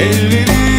bu